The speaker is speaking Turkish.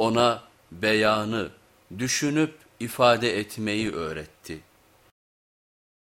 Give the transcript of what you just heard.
ona beyanı, düşünüp ifade etmeyi öğretti.